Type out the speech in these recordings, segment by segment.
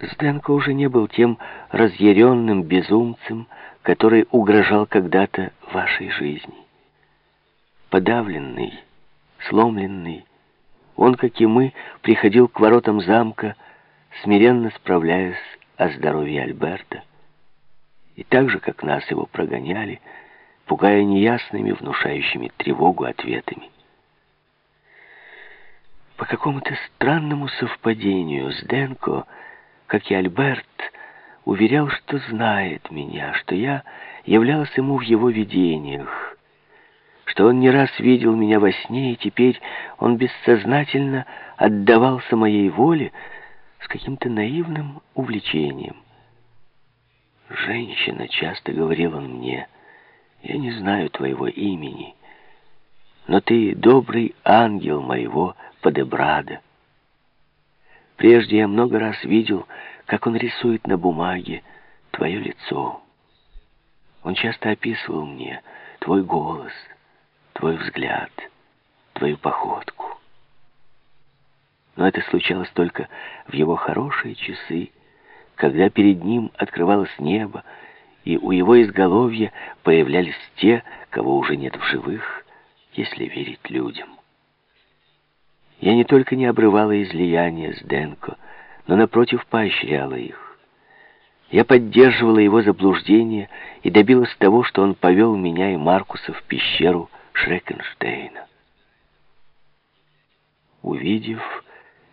Сденко уже не был тем разъяренным безумцем, который угрожал когда-то вашей жизни. Подавленный, сломленный, он, как и мы, приходил к воротам замка, смиренно справляясь о здоровье Альберта. И так же, как нас его прогоняли, пугая неясными, внушающими тревогу ответами. По какому-то странному совпадению с Денко, как и Альберт, уверял, что знает меня, что я являлась ему в его видениях, что он не раз видел меня во сне, и теперь он бессознательно отдавался моей воле с каким-то наивным увлечением. «Женщина», — часто говорил он мне, — «я не знаю твоего имени, но ты добрый ангел моего Падебрада. Прежде я много раз видел, как он рисует на бумаге твое лицо. Он часто описывал мне твой голос, твой взгляд, твою походку. Но это случалось только в его хорошие часы, когда перед ним открывалось небо, и у его изголовья появлялись те, кого уже нет в живых, если верить людям. Я не только не обрывала излияния с Денко, но, напротив, поощряла их. Я поддерживала его заблуждение и добилась того, что он повел меня и Маркуса в пещеру Шрекенштейна. Увидев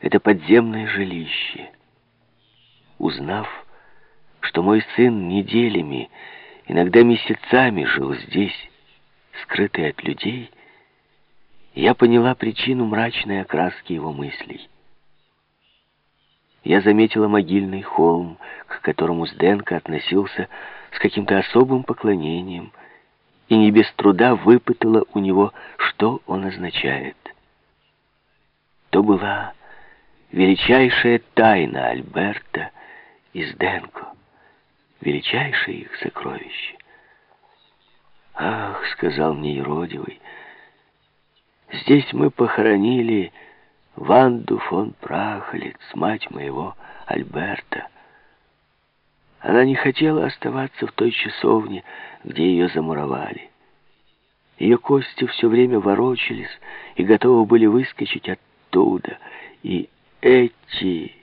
это подземное жилище, узнав, что мой сын неделями, иногда месяцами жил здесь, скрытый от людей, я поняла причину мрачной окраски его мыслей. Я заметила могильный холм, к которому Сденко относился с каким-то особым поклонением, и не без труда выпытала у него, что он означает. То была величайшая тайна Альберта и Сденко, величайшее их сокровище. «Ах», — сказал мне Еродивый, — Здесь мы похоронили Ванду фон Прахолец, мать моего Альберта. Она не хотела оставаться в той часовне, где ее замуровали. Ее кости все время ворочались и готовы были выскочить оттуда. И эти,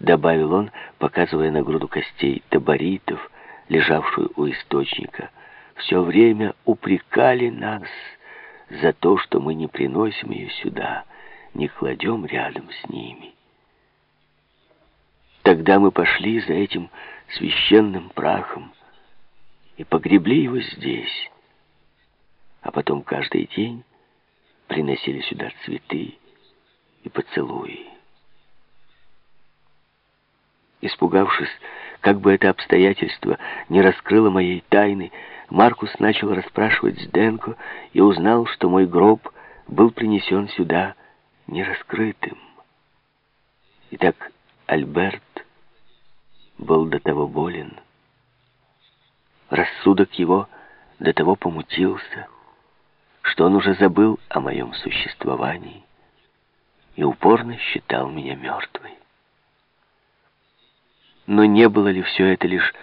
добавил он, показывая на груду костей таборитов, лежавшую у источника, все время упрекали нас, за то, что мы не приносим ее сюда, не кладем рядом с ними. Тогда мы пошли за этим священным прахом и погребли его здесь, а потом каждый день приносили сюда цветы и поцелуи. Испугавшись, как бы это обстоятельство не раскрыло моей тайны, Маркус начал расспрашивать Сденко и узнал, что мой гроб был принесен сюда нераскрытым. Итак, Альберт был до того болен. Рассудок его до того помутился, что он уже забыл о моем существовании и упорно считал меня мертвой. Но не было ли все это лишь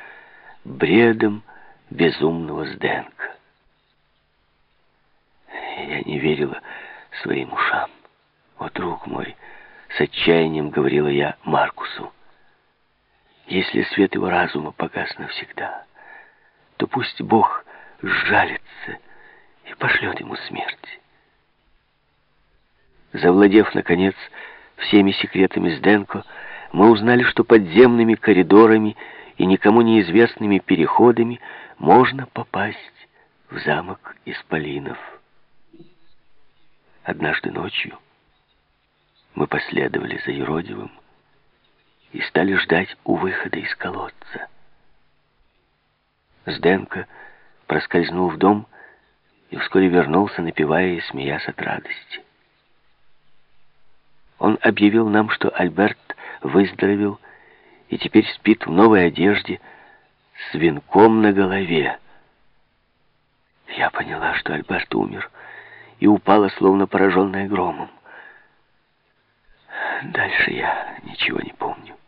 бредом, безумного Сденка. Я не верила своим ушам. «О, друг мой!» — с отчаянием говорила я Маркусу. «Если свет его разума погас навсегда, то пусть Бог сжалится и пошлет ему смерть». Завладев, наконец, всеми секретами Сденко, мы узнали, что подземными коридорами и никому неизвестными переходами можно попасть в замок Исполинов. Однажды ночью мы последовали за Еродивым и стали ждать у выхода из колодца. Сденко проскользнул в дом и вскоре вернулся, напевая и смеясь от радости. Он объявил нам, что Альберт выздоровел и теперь спит в новой одежде, с венком на голове. Я поняла, что Альберт умер, и упала, словно пораженная громом. Дальше я ничего не помню.